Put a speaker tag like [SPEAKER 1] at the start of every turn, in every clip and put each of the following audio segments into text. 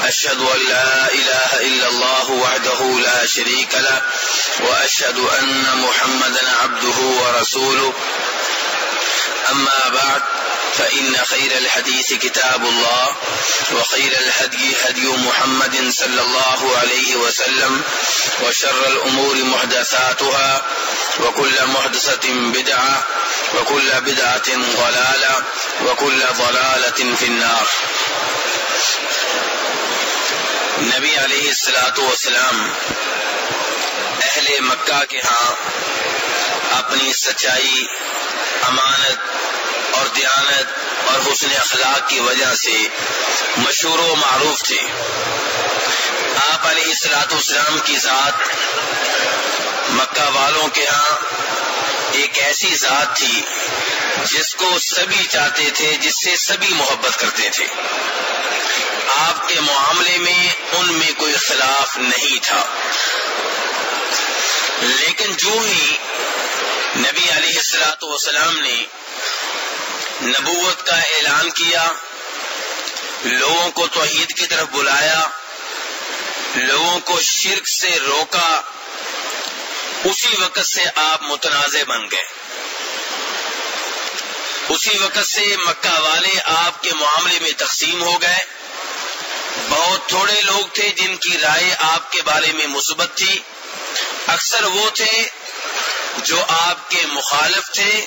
[SPEAKER 1] أشهد أن لا إله إلا الله وحده لا شريك له، وأشهد أن محمدا عبده ورسوله. أما بعد، فإن خير الحديث كتاب الله، وخير الهدي هدي محمد صلى الله عليه وسلم، وشر الأمور محدثاتها، وكل محدثة بدعة، وكل بدعة ضلالة، وكل ضلالة في النار. نبی علیہ السلاۃ والسلام اہل مکہ کے ہاں اپنی سچائی، امانت اور دیانت اور حسن اخلاق کی وجہ سے مشہور و معروف تھے۔ آپ علیہ السلاۃ والسلام کی ذات مکہ والوں کے ہاں ایک ایسی ذات تھی جس کو سبھی چاہتے تھے، جس سے سبھی محبت کرتے تھے۔ آپ کے معاملے میں ان میں کوئی خلاف نہیں تھا۔ لیکن جو ہی نبی علیہ السلاۃ والسلام نے نبوت کا اعلان کیا، لوگوں کو توحید کی طرف بلایا، لوگوں کو شرک سے روکا، اسی وقت سے آپ متنازع بن گئے۔ اسی وقت سے مکہ والے آپ کے معاملے میں تقسیم ہو گئے۔ بہت تھوڑے لوگ تھے جن کی رائے آپ کے بارے میں مثبت تھی۔ اکثر وہ تھے جو آپ کے مخالف تھے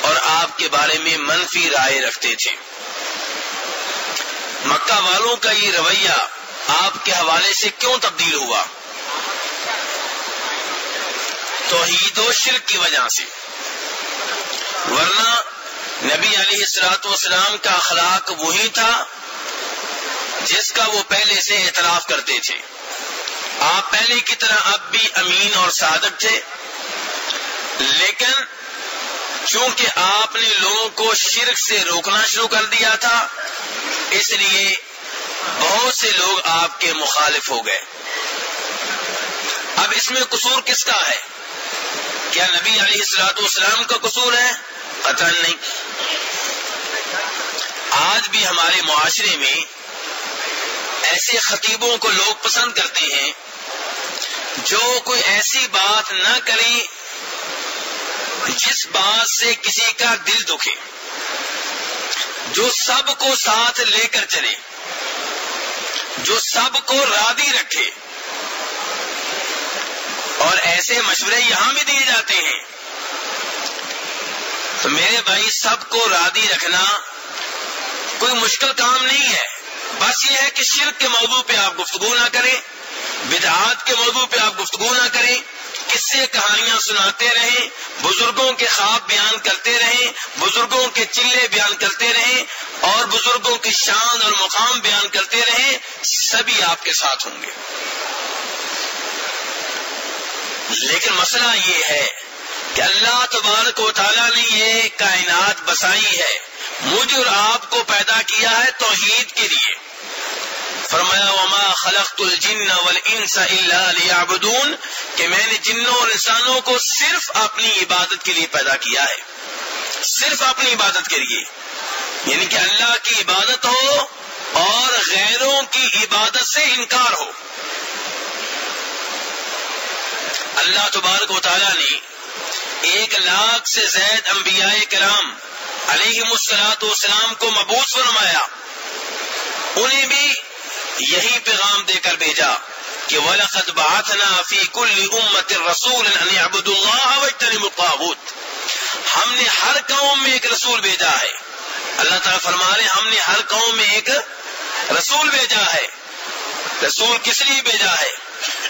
[SPEAKER 1] اور آپ کے بارے میں منفی رائے رکھتے تھے۔ مکہ والوں کا یہ رویہ آپ کے حوالے سے کیوں تبدیل ہوا؟ توحید و شرک کی وجہ سے۔ ورنہ نبی علیہ السلاط والسلام کا اخلاق وہی تھا جس کا وہ پہلے سے اعتراف کرتے تھے۔ آپ پہلے کی طرح اب بھی امین اور صادق تھے۔ لیکن چونکہ آپ نے لوگوں کو شرک سے روکنا شروع کر دیا تھا، اس لیے بہت سے لوگ آپ کے مخالف ہو گئے۔ اب اس میں قصور کس کا ہے؟ کیا نبی علیہ السلاط والسلام کا قصور ہے؟ قطع نہیں۔ آج بھی ہمارے معاشرے میں ایسے خطیبوں کو لوگ پسند کرتے ہیں جو کوئی ایسی بات نہ کریں جس بات سے کسی کا دل دکھے، جو سب کو ساتھ لے کر چلے، جو سب کو رادی رکھے۔ اور ایسے مشورے یہاں بھی دیے جاتے ہیں۔ تو میرے بھائی، سب کو رادی رکھنا کوئی مشکل کام نہیں ہے۔ بس یہ ہے کہ شرک کے موضوع پہ آپ گفتگو نہ کریں، بدعات کے موضوع پہ آپ گفتگو نہ کریں کس سے کہانیاں سناتے رہیں، بزرگوں کے خواب بیان کرتے رہیں، بزرگوں کے چلے بیان کرتے رہیں، اور بزرگوں کی شان اور مقام بیان کرتے رہیں، سبھی آپ کے ساتھ ہوں گے۔ لیکن مسئلہ یہ ہے کہ اللہ تبارک و تعالیٰ نے یہ کائنات بسائی ہے۔ مجھ اور آپ کو پیدا کیا ہے توحید کے لیے۔ فرمایا، وما خلقت الجن والانس الا ليعبدون کہ میں نے جنوں اور انسانوں کو صرف اپنی عبادت کے لیے پیدا کیا ہے۔ صرف اپنی عبادت کے لیے۔ یعنی کہ اللہ کی عبادت ہو اور غیروں کی عبادت سے انکار ہو۔ اللہ تبارک و تعالیٰ نے ایک لاکھ سے زائد انبیاء کرام علیہ مسلاط والسلام کو مبوس فرمایا۔ انہیں بھی یہی پیغام دے کر بھیجا کہ وَلَقَدْ بَعَثْنَا فِي كُلِّ أُمَّةٍ رَسُولًا أَنْ يَعْبُدُوا اللَّهَ وَاجْتَنِبُوا الطَّاغُوتَ۔ ہم نے ہر قوم میں ایک رسول بھیجا ہے۔ اللہ تعالیٰ فرما رہے ہم نے ہر قوم میں ایک رسول بھیجا ہے۔ رسول کس لیے بھیجا ہے؟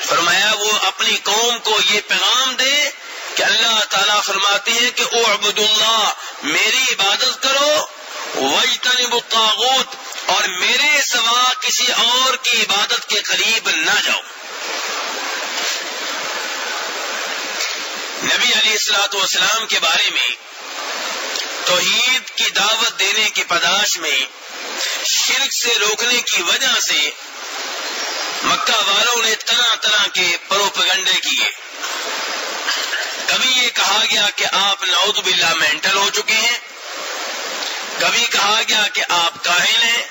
[SPEAKER 1] فرمایا وہ اپنی قوم کو یہ پیغام دے کہ اللہ تعالیٰ فرماتے ہیں کہ او عبد اللہ، میری عبادت کرو وجتنب الطاغوت۔ اور میرے سوا کسی اور کی عبادت کے قریب نہ جاؤ۔ نبی علیہ السلاۃ والسلام کے بارے میں توحید کی دعوت دینے کی پداش میں شرک سے روکنے کی وجہ سے مکہ والوں نے طرح طرح کے پروپگنڈے کیے۔ کبھی یہ کہا گیا کہ آپ نعوذ باللہ مینٹل ہو چکے ہیں، کبھی کہا گیا کہ آپ کاہل ہیں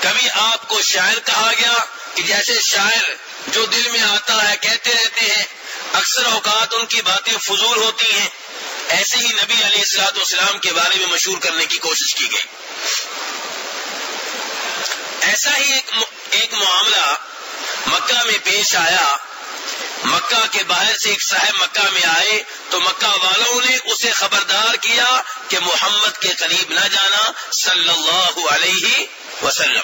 [SPEAKER 1] کبھی آپ کو شاعر کہا گیا کہ جیسے شاعر جو دل میں آتا ہے، کہتے رہتے ہیں، اکثر اوقات ان کی باتیں فضول ہوتی ہیں۔ ایسے ہی نبی علیہ السلاط والسلام کے بارے میں مشہور کرنے کی کوشش کی گئی۔ ایسا ہی ایک ایک معاملہ مکہ میں پیش آیا۔ مکہ کے باہر سے ایک صاحب مکہ میں آئے۔ تو مکہ والوں نے اسے خبردار کیا کہ محمد کے قریب نہ جانا۔ صلی اللہ علیہ وسلم۔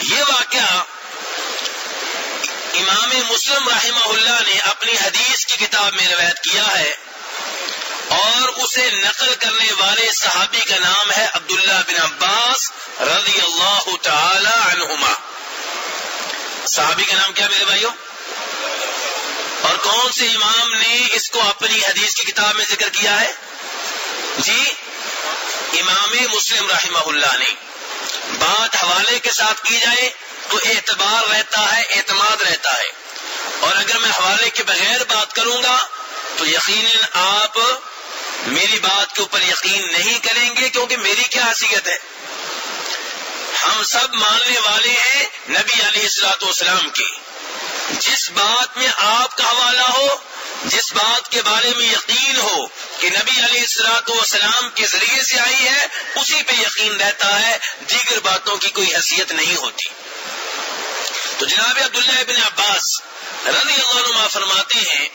[SPEAKER 1] یہ واقعہ امام مسلم رحمہ اللہ نے اپنی حدیث کی کتاب میں روایت کیا ہے اور اسے نقل کرنے والے صحابی کا نام ہے عبداللہ بن عباس رضی اللہ تعالی عنہما۔ صحابی کا نام کیا میرے بھائیوں؟ اور کون سے امام نے اس کو اپنی حدیث کی کتاب میں ذکر کیا ہے؟ جی امام مسلم رحمہ اللہ نے۔ بات حوالے کے ساتھ کی جائے تو اعتبار رہتا ہے، اعتماد رہتا ہے۔ اور اگر میں حوالے کے بغیر بات کروں گا تو یقیناً آپ میری بات کے اوپر یقین نہیں کریں گے کیونکہ میری کیا حیثیت ہے؟ ہم سب ماننے والے ہیں نبی علیہ السلاط والسلام کی جس بات میں آپ کا حوالہ ہو جس بات کے بارے میں یقین ہو کہ نبی علیہ السلاط والسلام کے ذریعے سے آئی ہے، اسی پہ یقین رہتا ہے، دیگر باتوں کی کوئی حیثیت نہیں ہوتی۔ تو جناب عبداللہ ابن عباس رضی اللہ عنہ فرماتے ہیں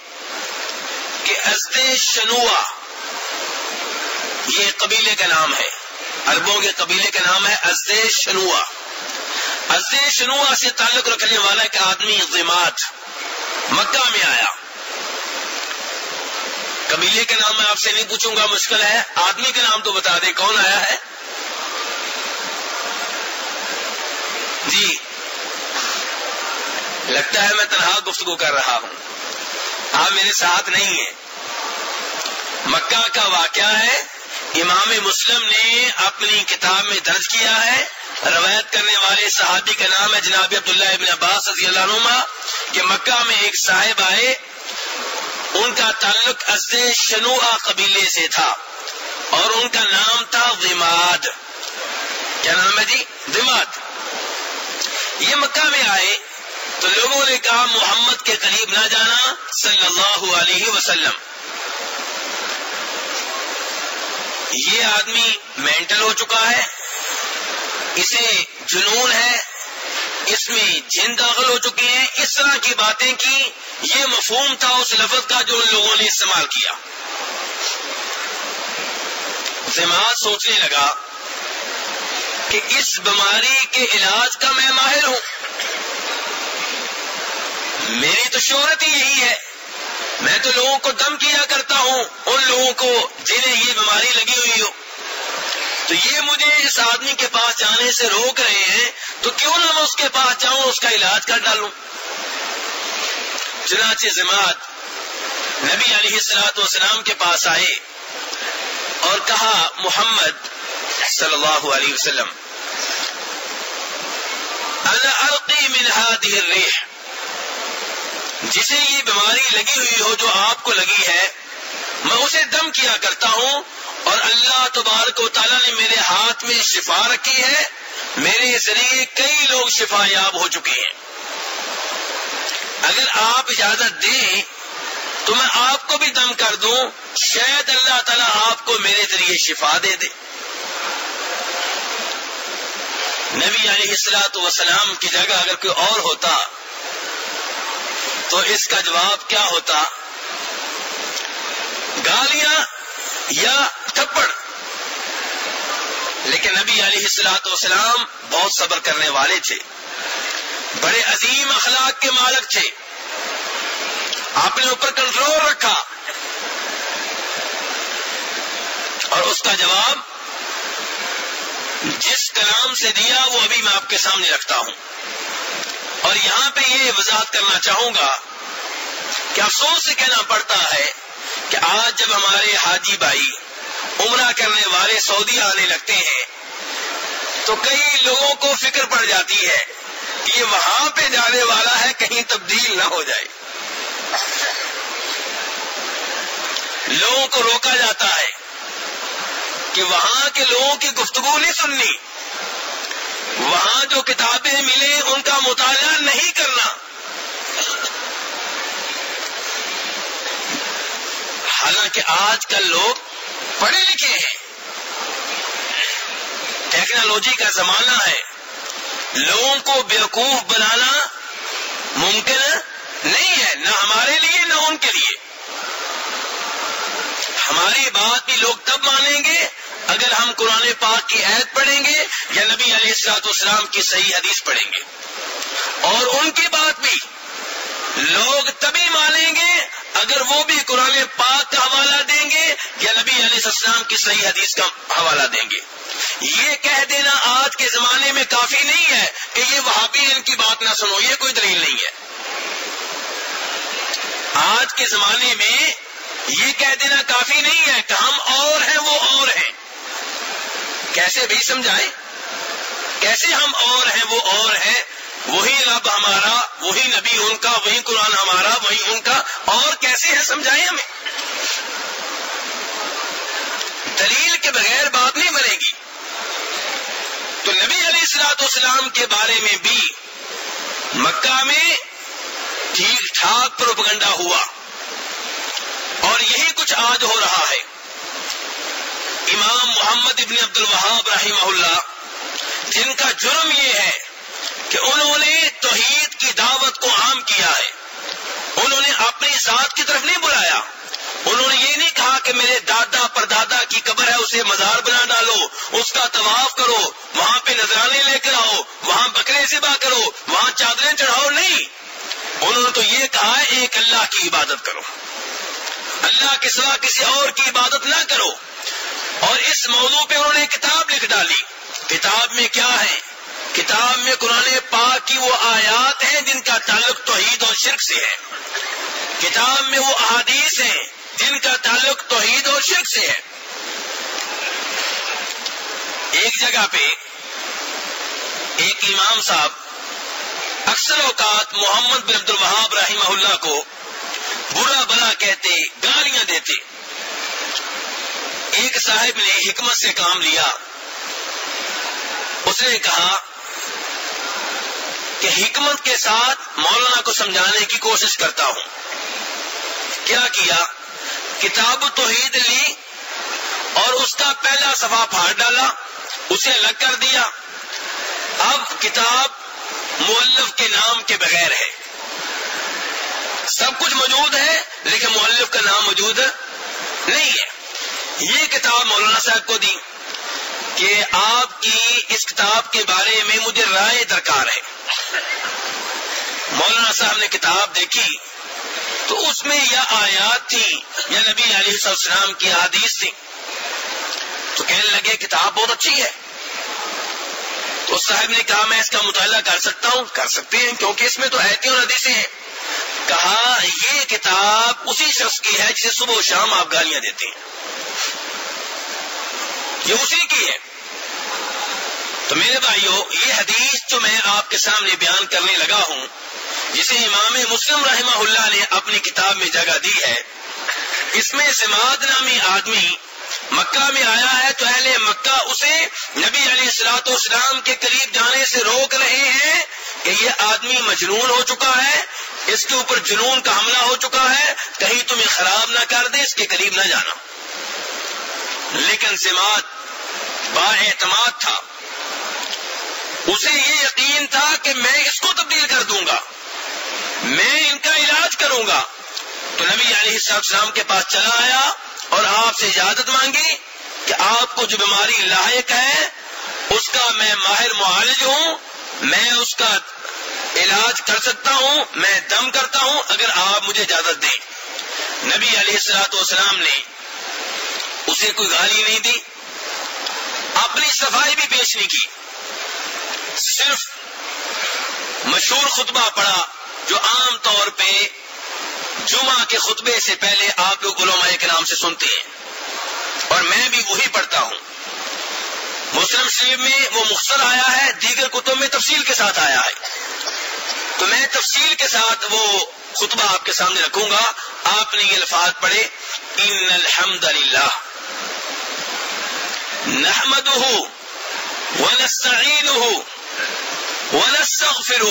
[SPEAKER 1] کہ ازد شنوا یہ قبیلے کا نام ہے اربوں کے قبیلے کا نام ہے ازد شنوا ازد شنوا سے تعلق رکھنے والا ایک آدمی ضمات مکہ میں آیا۔ قبیلے کا نام میں آپ سے نہیں پوچھوں گا، مشکل ہے۔ آدمی کا نام تو بتا دیں، کون آیا ہے؟ جی۔ لگتا ہے میں تنہا گفتگو کر رہا ہوں۔ آپ میرے ساتھ نہیں ہیں۔ مکہ کا واقعہ ہے۔ امام مسلم نے اپنی کتاب میں درج کیا ہے۔ روایت کرنے والے صحابی کا نام ہے جناب عبداللہ ابن عباس رضی اللہ عنہ کہ مکہ میں ایک صاحب آئے۔ ان کا تعلق ازد شنوع قبیلے سے تھا اور ان کا نام تھا وماد۔ کیا نام ہے جی؟ وماد۔ یہ مکہ میں آئے تو لوگوں نے کہا، محمد کے قریب نہ جانا، صلی اللہ علیہ وسلم۔ یہ آدمی مینٹل ہو چکا ہے، اسے جنون ہے اس میں جن داخل ہو چکے ہیں، اس طرح کی باتیں کی، یہ مفہوم تھا اس لفظ کا جو ان لوگوں نے استعمال کیا۔ دماغ سوچنے لگا کہ اس بیماری کے علاج کا میں ماہر ہوں۔ میری تو شہرت ہی یہی ہے۔ میں تو لوگوں کو دم کیا کرتا ہوں، ان لوگوں کو جنہیں یہ بیماری لگی ہوئی ہو۔ تو یہ مجھے اس آدمی کے پاس جانے سے روک رہے ہیں تو کیوں نہ میں اس کے پاس جاؤں اس کا علاج کر ڈالوں؟ چنانچہ جماعت نبی علیہ السلاط والسلام کے پاس آئے اور کہا، محمد صلی اللہ علیہ وسلم، انا القی من هذه الريح جسے یہ بیماری لگی ہوئی ہو جو آپ کو لگی ہے، میں اسے دم کیا کرتا ہوں اور اللہ تبارک و تعالیٰ نے میرے ہاتھ میں شفا رکھی ہے میرے ذریعے کئی لوگ شفا یاب ہو چکے ہیں۔ اگر آپ اجازت دیں تو میں آپ کو بھی دم کر دوں، شاید اللہ تعالیٰ آپ کو میرے ذریعے شفا دے دے۔ نبی علیہ السلاط وسلام کی جگہ اگر کوئی اور ہوتا تو اس کا جواب کیا ہوتا؟ گالیاں یا تھپڑ۔ لیکن نبی علیہ السلاط والسلام بہت صبر کرنے والے تھے۔ بڑے عظیم اخلاق کے مالک تھے۔ آپ نے اوپر کنٹرول رکھا۔ اور اس کا جواب جس کلام سے دیا وہ ابھی میں آپ کے سامنے رکھتا ہوں۔ اور یہاں پہ یہ وضاحت کرنا چاہوں گا کہ افسوس سے کہنا پڑتا ہے کہ آج جب ہمارے حاجی بھائی عمرہ کرنے والے سعودی آنے لگتے ہیں تو کئی لوگوں کو فکر پڑ جاتی ہے کہ یہ وہاں پہ جانے والا ہے، کہیں تبدیل نہ ہو جائے۔ لوگوں کو روکا جاتا ہے کہ وہاں کے لوگوں کی گفتگو نہیں سننی۔ وہاں جو کتابیں ملے ان کا مطالعہ نہیں کرنا۔ حالانکہ آج کل لوگ پڑھے لکھے ہیں۔ ٹیکنالوجی کا زمانہ ہے۔ لوگوں کو بیوقوف بنانا ممکن نہیں ہے، نہ ہمارے لیے، نہ ان کے لیے۔ ہماری بات بھی لوگ تب مانیں گے اگر ہم قرآن پاک کی عید پڑھیں گے یا نبی علیہ السلاط اسلام کی صحیح حدیث پڑھیں گے۔ اور ان کی بات بھی لوگ تبھی مانیں گے اگر وہ بھی قرآن پاک کا حوالہ دیں گے یا نبی علیہ السلام کی صحیح حدیث کا حوالہ دیں گے۔ یہ کہہ دینا آج کے زمانے میں کافی نہیں ہے کہ یہ وہاں بھی ان کی بات نہ سنو، یہ کوئی دلیل نہیں ہے۔ آج کے زمانے میں یہ کہہ دینا کافی نہیں ہے کہ ہم اور ہیں، وہ اور ہیں۔ کیسے بھی سمجھائیں؟ کیسے ہم اور ہیں، وہ اور ہیں؟ وہی رب ہمارا، وہی نبی ان کا، وہی قرآن ہمارا، وہی ان کا۔ اور کیسے ہے سمجھائیں ہمیں؟ دلیل کے بغیر بات نہیں بنے گی۔ علیہ اسلام کے بارے میں بھی مکہ میں ٹھیک ٹھاک پروپگنڈا ہوا۔ اور یہی کچھ آج ہو رہا ہے۔ امام محمد ابن عبد الوہاب رحمہ اللہ، جن کا جرم یہ ہے کہ انہوں نے توحید کی دعوت کو عام کیا ہے۔ انہوں نے اپنی ذات کی طرف نہیں بلایا۔ انہوں نے یہ نہیں کہا کہ میرے دادا پر دادا کی قبر ہے، اسے مزار کا طواف کرو، وہاں پہ نذرانے لے کر آؤ، وہاں بکرے ذبح کرو، وہاں چادریں چڑھاؤ، نہیں۔ انہوں نے تو یہ کہا ایک اللہ کی عبادت کرو۔ اللہ کے سوا کسی اور کی عبادت نہ کرو۔ اور اس موضوع پہ انہوں نے کتاب لکھ ڈالی۔ کتاب میں کیا ہے؟ کتاب میں قرآن پاک کی وہ آیات ہیں جن کا تعلق توحید اور شرک سے ہے۔ کتاب میں وہ احادیث ہیں جن کا تعلق توحید اور شرک سے ہے۔ ایک جگہ پہ ایک امام صاحب اکثر اوقات محمد بن عبد الوہاب رحمہ اللہ کو برا بلا کہتے، گالیاں دیتے۔ ایک صاحب نے حکمت سے کام لیا۔ اس نے کہا کہ حکمت کے ساتھ مولانا کو سمجھانے کی کوشش کرتا ہوں۔ کیا کیا؟ کتاب توحید لی اور اس کا پہلا صفحہ پھاڑ ڈالا۔ اسے الگ کر دیا۔ اب کتاب مولف کے نام کے بغیر ہے۔ سب کچھ موجود ہے، لیکن مولف کا نام موجود نہیں ہے۔ یہ کتاب مولانا صاحب کو دی کہ آپ کی اس کتاب کے بارے میں مجھے رائے درکار ہے۔ مولانا صاحب نے کتاب دیکھی، تو اس میں یا آیات تھی یا نبی علیہ السلام کی حدیث تھی تو کہنے لگے، کتاب بہت اچھی ہے. تو صاحب نے کہا، میں اس کا مطالعہ کر سکتا ہوں. کر سکتے ہیں، کیونکہ اس میں تو ایتی اور حدیثیں ہیں. کہا، یہ کتاب اسی شخص کی ہے جسے صبح و شام آپ گالیاں دیتے ہیں. یہ اسی کی ہے۔ تو میرے بھائیو، یہ حدیث جو میں آپ کے سامنے بیان کرنے لگا ہوں، جسے امام مسلم رحمہ اللہ نے اپنی کتاب میں جگہ دی ہے، اس میں سماعت نامی آدمی مکہ میں آیا ہے تو اہل مکہ اسے نبی علیہ السلاط اسلام کے قریب جانے سے روک رہے ہیں کہ یہ آدمی مجنون ہو چکا ہے، اس کے اوپر جنون کا حملہ ہو چکا ہے، کہیں تمہیں خراب نہ کر دے، اس کے قریب نہ جانا۔ لیکن سماعت با اعتماد تھا۔ اسے یہ یقین تھا کہ میں اس کو تبدیل کر دوں گا، میں ان کا علاج کروں گا۔ تو نبی علیہ السلام کے پاس چلا آیا۔ اور آپ سے اجازت مانگی کہ آپ کو جو بیماری لاحق ہے، اس کا میں ماہر معالج ہوں، میں اس کا علاج کر سکتا ہوں، میں دم کرتا ہوں، اگر آپ مجھے اجازت دیں۔ نبی علیہ السلاط والسلام نے اسے کوئی گالی نہیں دی، اپنی صفائی بھی پیش نہیں کی۔ صرف مشہور خطبہ پڑا جو عام طور پہ جمعہ کے خطبے سے پہلے آپ لوگ علماء کے نام سے سنتے ہیں۔ اور میں بھی وہی پڑھتا ہوں۔ مسلم شریف میں وہ مختصر آیا ہے، دیگر کتب میں تفصیل کے ساتھ آیا ہے۔ تو میں تفصیل کے ساتھ وہ خطبہ آپ کے سامنے رکھوں گا۔ آپ نے یہ الفاظ پڑھے، ان الحمد للہ نحمد ونستعین ونستغفر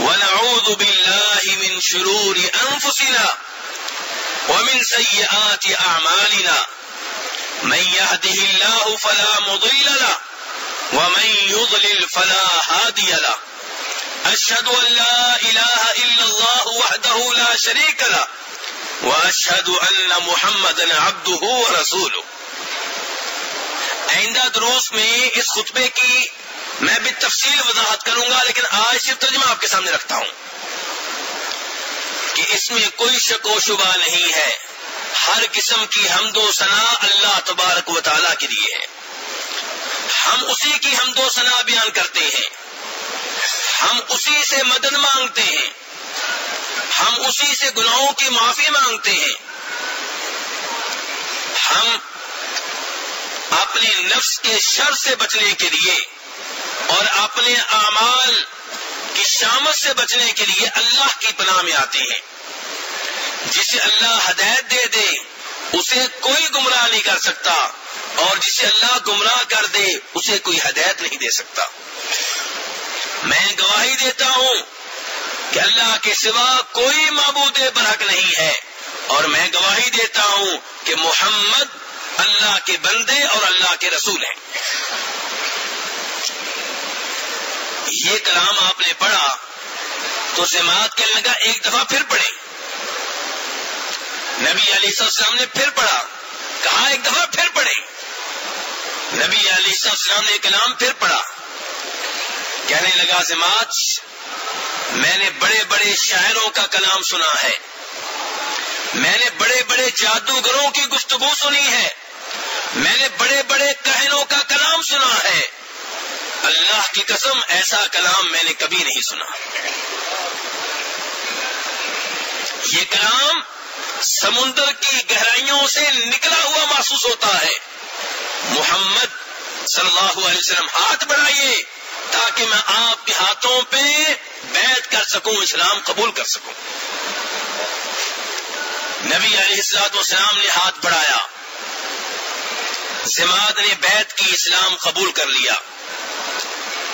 [SPEAKER 1] ونعوذ بالله من شرور انفسنا ومن سيئات اعمالنا من يهده الله فلا مضل له ومن يضلل فلا هادي له. اشهد ان لا اله الا الله وحده لا شريك له واشهد ان محمدا عبده ورسوله. آئندہ دروس میں اس خطبے کی میں بھی تفصیل وضاحت کروں گا، لیکن آج صرف ترجمہ آپ کے سامنے رکھتا ہوں کہ اس میں کوئی شک و شبہ نہیں ہے۔ ہر قسم کی حمد و ثنا اللہ تبارک و تعالیٰ کے لیے ہے۔ ہم اسی کی حمد و ثنا بیان کرتے ہیں۔ ہم اسی سے مدد مانگتے ہیں۔ ہم اسی سے گناہوں کی معافی مانگتے ہیں۔ ہم اپنے نفس کے شر سے بچنے کے لیے اور اپنے اعمال کی شامت سے بچنے کے لیے اللہ کی پناہ میں آتے ہیں۔ جسے اللہ ہدایت دے دے، اسے کوئی گمراہ نہیں کر سکتا۔ اور جسے اللہ گمراہ کر دے، اسے کوئی ہدایت نہیں دے سکتا۔ میں گواہی دیتا ہوں کہ اللہ کے سوا کوئی معبود برحق نہیں ہے۔ اور میں گواہی دیتا ہوں کہ محمد اللہ کے بندے اور اللہ کے رسول ہیں۔ یہ کلام آپ نے پڑھا تو سماعت کہنے لگا ایک دفعہ پھر پڑھیں۔ نبی علی السلام نے پھر پڑھا، کہا ایک دفعہ پھر پڑھیں۔ نبی علی السلام نے کلام پھر پڑھا۔ کہنے لگا سماعت میں نے بڑے بڑے شاعروں کا کلام سنا ہے۔ میں نے بڑے بڑے جادوگروں کی گفتگو سنی ہے۔ میں نے بڑے بڑے کہنوں کا کلام سنا ہے۔ اللہ کی قسم، ایسا کلام میں نے کبھی نہیں سنا۔ یہ کلام سمندر کی گہرائیوں سے نکلا ہوا محسوس ہوتا ہے۔ محمد صلی اللہ علیہ وسلم، ہاتھ بڑھائیے تاکہ میں آپ کے ہاتھوں پہ بیٹھ کر سکوں، اسلام قبول کر سکوں۔ نبی علیہ السلاط والسلام نے ہاتھ بڑھایا۔ سماعت نے بیت کی اسلام قبول کر لیا۔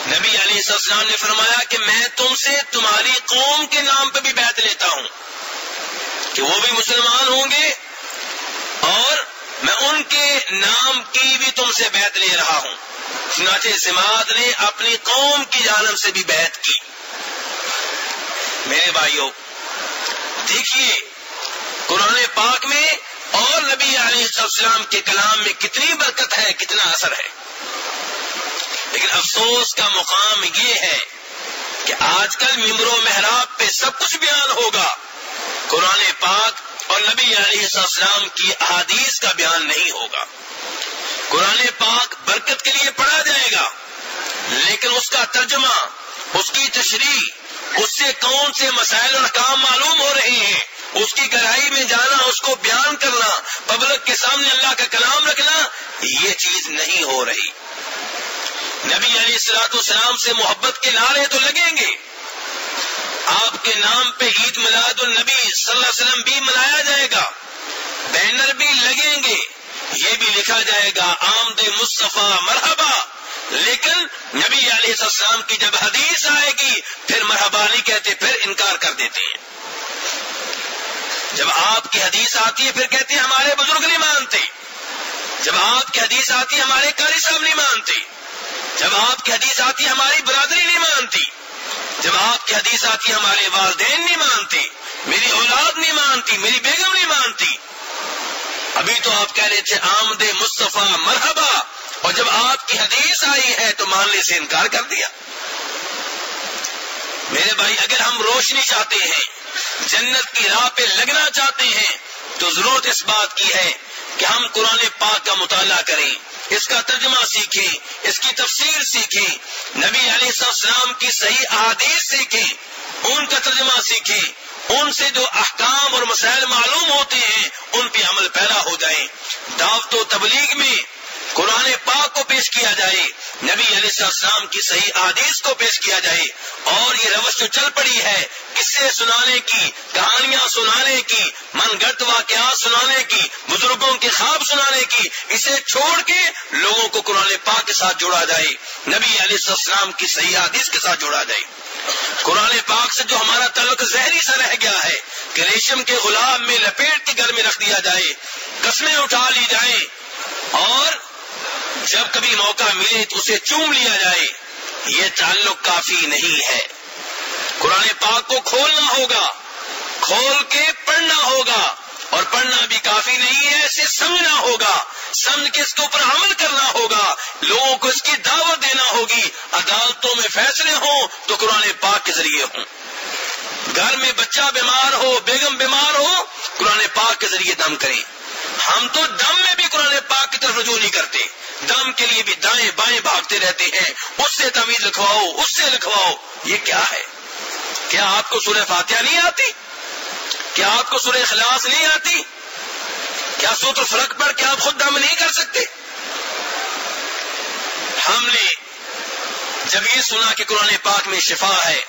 [SPEAKER 1] نبی علیہ السلام نے فرمایا کہ میں تم سے تمہاری قوم کے نام پہ بھی بیت لیتا ہوں کہ وہ بھی مسلمان ہوں گے اور میں ان کے نام کی بھی تم سے بیت لے رہا ہوں۔ چنانچہ سماعت نے اپنی قوم کی جانب سے بھی بیت کی۔ میرے بھائیوں دیکھیے قرآن پاک میں اور نبی علیہ السلام کے کلام میں کتنی برکت ہے، کتنا اثر ہے۔ لیکن افسوس کا مقام یہ ہے کہ آج کل ممبر و محراب پہ سب کچھ بیان ہوگا۔ قرآن پاک اور نبی علیہ السلام کی احادیث کا بیان نہیں ہوگا۔ قرآن پاک برکت کے لیے پڑھا جائے گا، لیکن اس کا ترجمہ، اس کی تشریح، اس سے کون سے مسائل اور کام معلوم ہو رہے ہیں، اس کی گہرائی میں جانا، اس کو بیان کرنا، پبلک کے سامنے اللہ کا کلام رکھنا، یہ چیز نہیں ہو رہی۔ نبی علی السلاط السلام سے محبت کے نعرے تو لگیں گے۔ آپ کے نام پہ عید میلاد النبی صلی اللہ علیہ وسلم بھی منایا جائے گا۔ بینر بھی لگیں گے۔ یہ بھی لکھا جائے گا، آمد مصطفیٰ مرحبا۔ لیکن نبی علیہ السلام کی جب حدیث آئے گی، پھر مرحبا نہیں کہتے، پھر انکار کر دیتے ہیں۔ جب آپ کی حدیث آتی ہے، پھر کہتے ہیں ہمارے بزرگ نہیں مانتے۔ جب آپ کی حدیث آتی ہے، ہمارے قاری صاحب نہیں مانتے۔ جب آپ کی حدیث آتی، ہماری برادری نہیں مانتی۔ جب آپ کی حدیث آتی، ہمارے والدین نہیں مانتے، میری اولاد نہیں مانتی، میری بیگم نہیں مانتی۔ ابھی تو آپ کہہ رہے تھے، آمد مصطفیٰ مرحبا۔ اور جب آپ کی حدیث آئی ہے تو ماننے سے انکار کر دیا۔ میرے بھائی، اگر ہم روشنی چاہتے ہیں، جنت کی راہ پہ لگنا چاہتے ہیں، تو ضرورت اس بات کی ہے کہ ہم قرآن پاک کا مطالعہ کریں۔ اس کا ترجمہ سیکھیں اس کی تفسیر سیکھیں نبی علیہ السلام کی صحیح احادیث سیکھیں ان کا ترجمہ سیکھیں ان سے جو احکام اور مسائل معلوم ہوتے ہیں، ان پہ عمل پیدا ہو جائیں۔ دعوت و تبلیغ میں قرآن پاک کو پیش کیا جائے، نبی علیہ السلام کی صحیح عادیث کو پیش کیا جائے۔ اور یہ روش جو چل پڑی ہے قصے سنانے کی، کہانیاں سنانے کی، من گڑت واقعات سنانے کی، بزرگوں کے خواب سنانے کی، اسے چھوڑ کے لوگوں کو قرآن پاک کے ساتھ جوڑا جائے۔ نبی علیہ السلام کی صحیح عادیث کے ساتھ جوڑا جائے۔ قرآن پاک سے جو ہمارا تعلق زہری سا رہ گیا ہے کہ ریشم کے غلام میں لپیٹ کے گھر میں رکھ دیا جائے، قسمیں اٹھا لی جائیں، اور جب کبھی موقع ملے تو اسے چوم لیا جائے۔ یہ تعلق کافی نہیں ہے۔ قرآن پاک کو کھولنا ہوگا، کھول کے پڑھنا ہوگا، اور پڑھنا بھی کافی نہیں ہے اسے سمجھنا ہوگا۔ سمجھ کے اس کے اوپر عمل کرنا ہوگا، لوگوں کو اس کی دعوت دینا ہوگی۔ عدالتوں میں فیصلے ہوں تو قرآن پاک کے ذریعے ہوں۔ گھر میں بچہ بیمار ہو، بیگم بیمار ہو، قرآن پاک کے ذریعے دم کریں۔ ہم تو دم میں بھی قرآن پاک کی طرف رجوع نہیں کرتے۔ دم کے لیے بھی دائیں بائیں بھاگتے رہتے ہیں۔ اس سے تعویذ لکھواؤ، اس سے لکھواؤ۔ یہ کیا ہے؟ کیا آپ کو سورہ فاتحہ نہیں آتی؟ کیا آپ کو سورہ خلاص نہیں آتی؟ کیا سوتر فرق پر کیا آپ خود دم نہیں کر سکتے؟ ہم نے جب یہ سنا کہ قرآن پاک میں شفا ہے،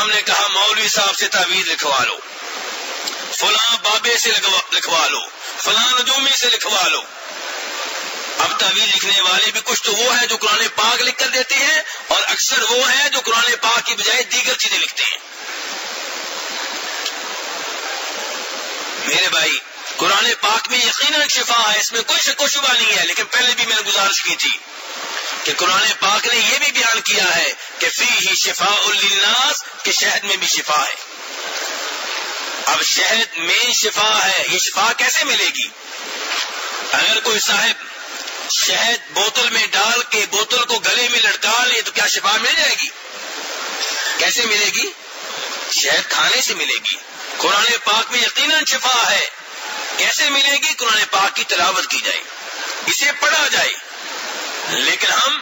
[SPEAKER 1] ہم نے کہا، مولوی صاحب سے تعویذ لکھوا لو۔ فلاں بابے سے لکھوا لو، فلاں نجومی سے لکھوا لو۔ اب تعویذ لکھنے والے بھی کچھ تو وہ ہے جو قرآن پاک لکھ کر دیتے ہیں اور اکثر وہ ہے جو قرآن پاک کی بجائے دیگر چیزیں لکھتے ہیں۔ میرے بھائی، قرآن پاک میں یقیناً شفا ہے، اس میں کوئی شک و شبہ نہیں ہے، لیکن پہلے بھی میں نے گزارش کی تھی کہ قرآن پاک نے یہ بھی بیان کیا ہے کہ فی ہی شفا الناس کہ شہد میں بھی شفا ہے۔ اب شہد میں شفا ہے، یہ شفا کیسے ملے گی؟ اگر کوئی صاحب شہد بوتل میں ڈال کے بوتل کو گلے میں لٹکا لے تو کیا شفا مل جائے گی؟ کیسے ملے گی؟ شہد کھانے سے ملے گی۔ قرآن پاک میں یقیناً شفا ہے۔ کیسے ملے گی؟ قرآن پاک کی تلاوت کی جائے۔ اسے پڑھا جائے۔ لیکن ہم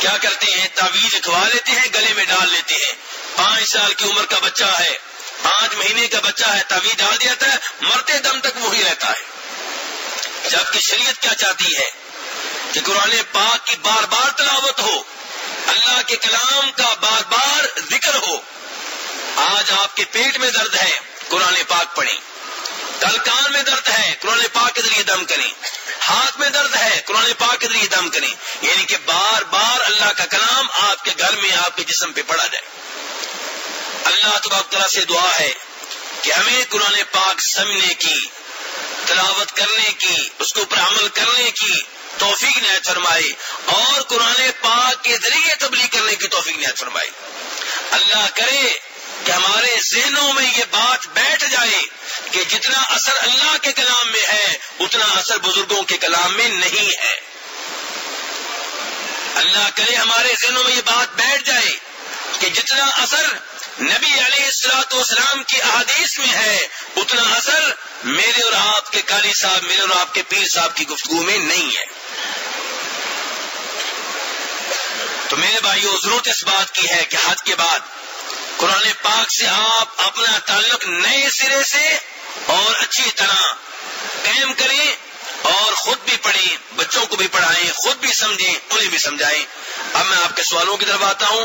[SPEAKER 1] کیا کرتے ہیں؟ تعویذ لکھوا لیتے ہیں، گلے میں ڈال لیتے ہیں۔ پانچ سال کی عمر کا بچہ ہے۔ پانچ مہینے کا بچہ ہے۔ تعویذ ڈال دیا ہے۔ مرتے دم تک وہی رہتا ہے۔ جبکہ شریعت کیا چاہتی ہے؟ کہ قرآن پاک کی بار بار تلاوت ہو، اللہ کے کلام کا بار بار ذکر ہو۔ آج آپ کے پیٹ میں درد ہے، قرآن پاک پڑھیں۔ کل کان میں درد ہے، قرآن پاک کے ذریعے دم کریں۔ ہاتھ میں درد ہے، قرآن پاک کے ذریعے دم کریں۔ یعنی کہ بار بار اللہ کا کلام آپ کے گھر میں، آپ کے جسم پہ پڑا جائے۔ اللہ تعالیٰ سے دعا ہے کہ ہمیں قرآن پاک سمجھنے کی، تلاوت کرنے کی، اس کے اوپر عمل کرنے کی توفیق نہایت فرمائے اور قرآن پاک کے ذریعے تبلیغ کرنے کی توفیق نہایت فرمائے اللہ کرے کہ ہمارے ذہنوں میں یہ بات بیٹھ جائے کہ جتنا اثر اللہ کے کلام میں ہے، اتنا اثر بزرگوں کے کلام میں نہیں ہے۔ اللہ کرے ہمارے ذہنوں میں یہ بات بیٹھ جائے کہ جتنا اثر نبی علیہ السلاط والسلام کی احادیث میں ہے، اتنا اثر میرے اور آپ کے قاری صاحب، میرے اور آپ کے پیر صاحب کی گفتگو میں نہیں ہے۔ تو میرے بھائیو، ضرورت اس بات کی ہے کہ حد کے بعد قرآن پاک سے آپ اپنا تعلق نئے سرے سے اور اچھی طرح قائم کریں اور خود بھی پڑھیں، بچوں کو بھی پڑھائیں، خود بھی سمجھیں، انہیں بھی سمجھائیں۔ اب میں آپ کے سوالوں کی طرف آتا ہوں۔